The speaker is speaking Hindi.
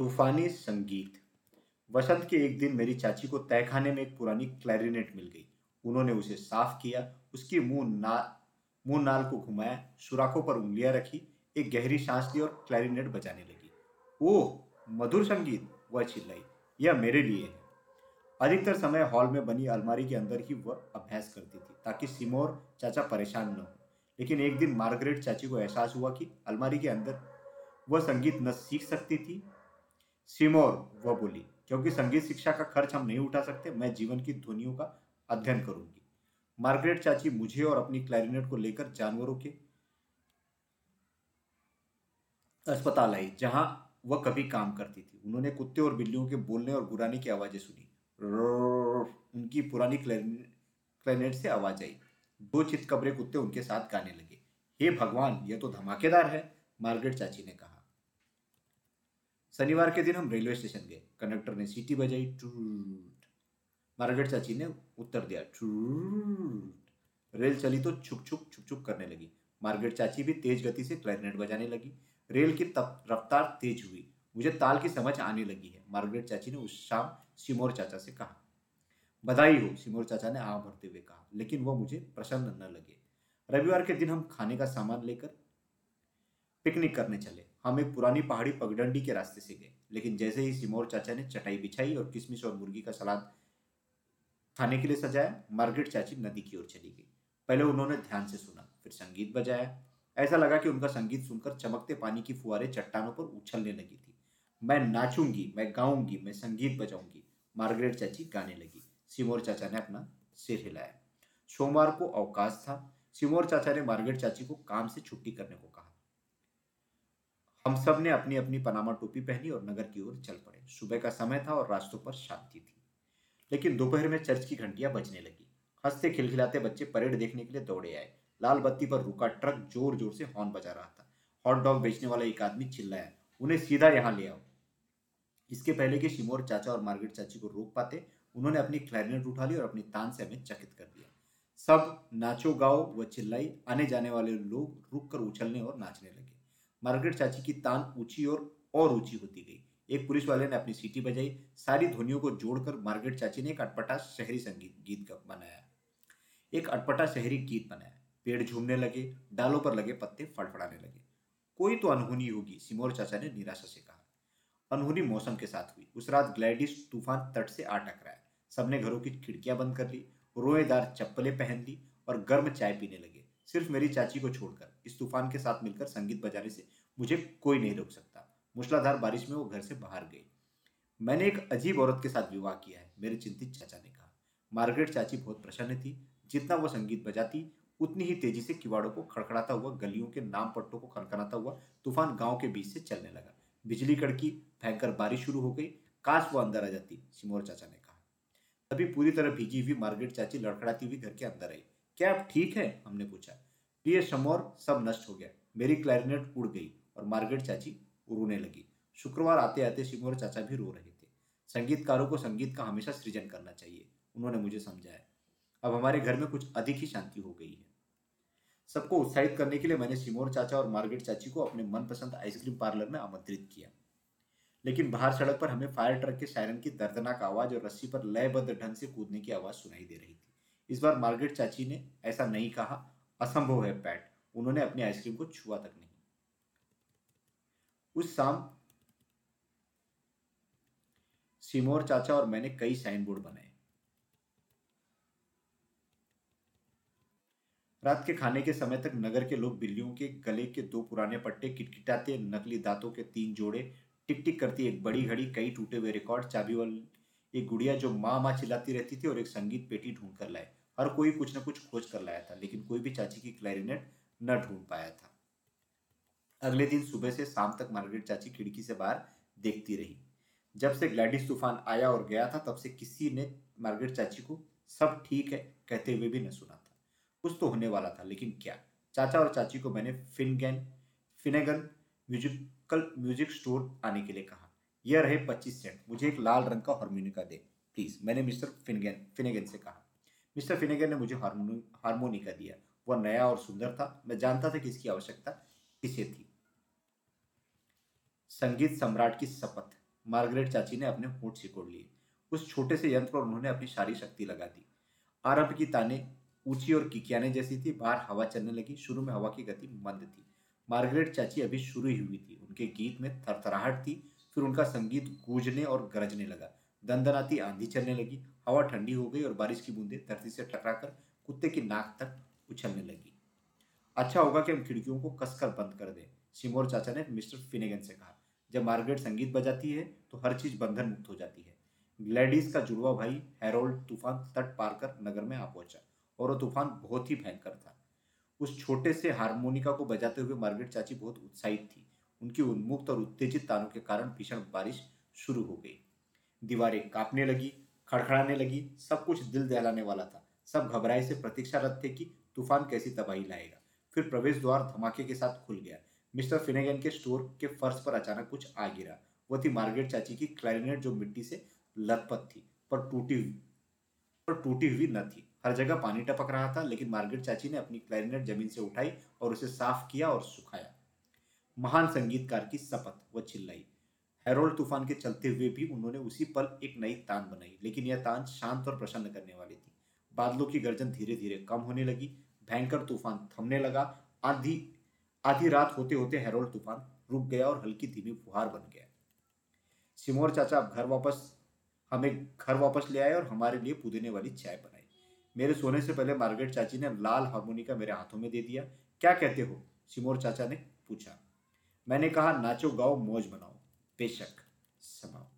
तूफानी संगीत। वसंत के एक दिन मेरी चाची को तहखाने में एक पुरानी क्लैरिनेट मिल गई। उन्होंने उसे साफ़ किया, उसकी मुँह ना, मुँह नाल को घुमाया, सुराखों पर उंगलियाँ रखी, एक गहरी सांस ली और क्लैरिनेट बजाने लगी। ओह, मधुर संगीत, वह चिल्लाई, यह मेरे लिए है। अधिकतर समय हॉल में बनी अलमारी के अंदर ही वह अभ्यास करती थी, ताकि सिमोर चाचा परेशान न हो। लेकिन एक दिन मार्गरेट चाची को एहसास हुआ कि अलमारी के अंदर वह संगीत न सीख सकती थी सिमोर, वह बोली, क्योंकि संगीत शिक्षा का खर्च हम नहीं उठा सकते, मैं जीवन की ध्वनियों का अध्ययन करूँगी। मार्गरेट चाची मुझे और अपनी क्लैरिनेट को लेकर जानवरों के अस्पताल आई, जहाँ वह कभी काम करती थी। उन्होंने कुत्ते और बिल्लियों के बोलने और गुराने की आवाज़ें सुनी। उनकी पुरानी क्लैरिनेट से आवाज़ आई। दो चितकबरे कुत्ते उनके साथ गाने लगे। हे भगवान, यह तो धमाकेदार है, मार्गरेट चाची ने कहा। शनिवार के दिन हम रेलवे स्टेशन गए। कंडक्टर ने सीटी बजाई, टूट। मार्गरेट चाची ने उत्तर दिया, टूट। रेल चली तो छुक छुक छुक छुक करने लगी। मार्गरेट चाची भी तेज गति से क्लैरिनेट बजाने लगी। रेल की तप, रफ्तार तेज हुई। मुझे ताल की समझ आने लगी है मार्गरेट चाची ने उस शाम सिमोर चाचा से कहा। बधाई हो, सिमोर चाचा ने आ भरते हुए कहा, लेकिन वो मुझे प्रसन्न न लगे। रविवार के दिन हम खाने का सामान लेकर पिकनिक करने चले। हम एक पुरानी पहाड़ी पगडंडी के रास्ते से गए। लेकिन जैसे ही सिमोर चाचा ने चटाई बिछाई और किशमिश और मुर्गी का सलाद खाने के लिए सजाया मार्गरेट चाची नदी की ओर चली गई। पहले उन्होंने ध्यान से सुना, फिर संगीत बजाया। ऐसा लगा कि उनका संगीत सुनकर चमकते पानी की फुहारे चट्टानों पर उछलने लगी थी। मैं नाचूँगी, मैं गाऊँगी, मैं संगीत बजाऊँगी मार्गरेट चाची गाने लगी। सिमोर चाचा ने अपना सिर हिलाया। सोमवार को अवकाश था। सिमोर चाचा ने मार्गरेट चाची को काम से छुट्टी करने को कहा। हम सबने अपनी अपनी पनामा टोपी पहनी और नगर की ओर चल पड़े। सुबह का समय था और रास्तों पर शांति थी। लेकिन दोपहर में चर्च की घंटियाँ बजने लगी। हँसते खिलखिलाते बच्चे परेड देखने के लिए दौड़े आए। लाल बत्ती पर रुका ट्रक ज़ोर ज़ोर से हॉर्न बजा रहा था। हॉट डॉग बेचने वाला एक आदमी चिल्लाया, उन्हें सीधा यहाँ ले आओ। इसके पहले कि शिमोर चाचा और मार्गरेट चाची को रोक पाते, उन्होंने अपनी क्लैरिनेट उठा ली और अपनी तान से हमें चकित कर दिया। सब नाचो गाओ व चिल्लाई आने जाने वाले लोग रुक कर उछलने और नाचने लगे। मार्गरेट चाची की तान ऊँची और और ऊँची होती गई। एक पुलिस वाले ने अपनी सीटी बजाई। सारी ध्वनियों को जोड़कर मार्गरेट चाची ने एक अटपटा शहरी संगीत, गीत बनाया। एक अटपटा शहरी गीत बनाया। पेड़ झूमने लगे, डालों पर लगे पत्ते फड़फड़ाने लगे। कोई तो अनहोनी होगी सिमोर चाचा ने निराशा से कहा। अनहोनी मौसम के साथ हुई। उस रात ग्लैडिस तूफ़ान तट से आ टकराया। सबने घरों की खिड़कियाँ बंद कर ली, रोएदार चप्पलें पहन ली और गर्म चाय पीने लगे। सिर्फ़ मेरी चाची को छोड़कर, इस तूफ़ान के साथ मिलकर संगीत बजाने से मुझे कोई नहीं रोक सकता। मूसलाधार बारिश में वो घर से बाहर गई। मैंने एक अजीब औरत के साथ विवाह किया है, मेरे चिंतित चाचा ने कहा। मार्गरेट चाची बहुत प्रसन्न थी। जितना वो संगीत बजाती, उतनी ही तेज़ी से किवाड़ों को खड़खड़ाता हुआ, गलियों के नाम पट्टों को खनखनाता हुआ, तूफ़ान गाँव के बीच से चलने लगा। बिजली कड़की, भयंकर बारिश शुरू हो गई, काश वो अंदर आ जाती, सिमोर चाचा ने कहा। तभी पूरी तरह भीगी हुई मार्गरेट चाची लड़खड़ाती हुई घर के अंदर आई। क्या आप ठीक है? हमने पूछा। प्रिय समोर, सब नष्ट हो गया। मेरी क्लैरिनेट उड़ गई और मार्गेट चाची रोने लगी। शुक्रवार आते आते सिमोर चाचा भी रो रहे थे। संगीतकारों को संगीत का हमेशा सृजन करना चाहिए, उन्होंने मुझे समझाया। अब हमारे घर में कुछ अधिक ही शांति हो गई है। सबको उत्साहित करने के लिए मैंने सिमोर चाचा और मार्गेट चाची को अपने मनपसंद आइसक्रीम पार्लर में आमंत्रित किया। लेकिन बाहर सड़क पर हमें फायर ट्रक के सायरन की दर्दनाक आवाज़ और रस्सी पर लयबद्ध ढंग से कूदने की आवाज़ सुनाई दे रही थी। इस बार मार्गरेट चाची ने ऐसा नहीं कहा। असंभव है, पैट। उन्होंने अपनी आइसक्रीम को छुआ तक नहीं। उस शाम सिमोर चाचा और मैंने कई साइन बोर्ड बनाए। रात के खाने के समय तक नगर के लोग बिल्लियों के गले के दो पुराने पट्टे किटकिटाते, नकली दांतों के तीन जोड़े टिक टिक करती एक बड़ी घड़ी, कई टूटे हुए रिकॉर्ड, चाबी वाली एक गुड़िया जो माँ माँ चिल्लाती रहती थी और एक संगीत पेटी ढूंढ कर लाए। हर कोई कुछ ना कुछ खोज कर लाया था, लेकिन कोई भी चाची की क्लैरिनेट न ढूंढ पाया था। अगले दिन सुबह से शाम तक मार्गरेट चाची खिड़की से बाहर देखती रही। जब से ग्लैडिस तूफ़ान आया और गया था, तब से किसी ने मार्गरेट चाची को सब ठीक है कहते हुए भी न सुना था। कुछ तो होने वाला था, लेकिन क्या? चाचा और चाची को मैंने Finnegan, Finnegan musical music store आने के लिए कहा। यह रहे पच्चीस सेंट, मुझे एक लाल रंग का हारमोनिका दे, प्लीज़। मैंने मिस्टर फिनगैन, फिनेगन से कहा। मिस्टर फिनेगर ने मुझे हारमोनी हारमोनिका दिया। वह नया और सुंदर था। मैं जानता था कि इसकी आवश्यकता किसे थी। संगीत सम्राट की शपथ। मार्गरेट चाची ने अपने होठ सिकोड़ लिए। उस छोटे से यंत्र पर उन्होंने अपनी सारी शक्ति लगा दी। आरंभ की ताने ऊँची और किकियाने जैसी थी। बाहर हवा चलने लगी। शुरू में हवा की गति मंद थी। मार्गरेट चाची अभी शुरू ही हुई थी। उनके गीत में थरथराहट थी। फिर उनका संगीत गूंजने और गरजने लगा। दंदनाती आंधी चलने लगी, हवा ठंडी हो गई और बारिश की बूंदें धरती से टकराकर कुत्ते की नाक तक उछलने लगी। अच्छा होगा कि हम खिड़कियों को कसकर बंद कर दें, सिमोर चाचा ने मिस्टर फिनेगन से कहा। जब मार्गरेट संगीत बजाती है तो हर चीज़ बंधन मुक्त हो जाती है। ग्लैडिस का जुड़वा भाई हैरोल्ड तूफ़ान तट पार कर नगर में आ पहुँचा, और वो तूफ़ान बहुत ही भयंकर था। उस छोटे से हारमोनिका को बजाते हुए मार्गरेट चाची बहुत उत्साहित थी। उनकी उन्मुक्त और उत्तेजित तानों के कारण भीषण बारिश शुरू हो गई। दीवारें कांपने लगी, खड़खड़ाने लगी, सब कुछ दिल दहलाने वाला था। सब घबराए से प्रतीक्षारत थे कि तूफ़ान कैसी तबाही लाएगा। फिर प्रवेश द्वार धमाके के साथ खुल गया। मिस्टर फिनेगन के स्टोर के फर्श पर अचानक कुछ आ गिरा। वो थी मार्गरेट चाची की क्लैरिनेट जो मिट्टी से लथपथ थी, पर टूटी हुई, पर टूटी हुई न थी। हर जगह पानी टपक रहा था, लेकिन मार्गरेट चाची ने अपनी क्लैरिनेट ज़मीन से उठाई और उसे साफ़ किया और सुखाया। महान संगीतकार की शपथ, वो चिल्लाई। हेरोल्ड तूफ़ान के चलते हुए भी उन्होंने उसी पल एक नई तान बनाई, लेकिन यह तान शांत और प्रसन्न करने वाली थी। बादलों की गर्जन धीरे धीरे कम होने लगी, भयंकर तूफ़ान थमने लगा। आधी आधी रात होते होते हेरोल्ड तूफ़ान रुक गया और हल्की धीमी फुहार बन गया। सिमोर चाचा घर वापस, हमें घर वापस ले आए और हमारे लिए पुदीने वाली चाय बनाई। मेरे सोने से पहले मार्गरेट चाची ने लाल हारमोनिका मेरे हाथों में दे दिया। क्या कहते हो? सिमोर चाचा ने पूछा। मैंने कहा, नाचो गाओ, मौज बनाओ बेशक समाप्त।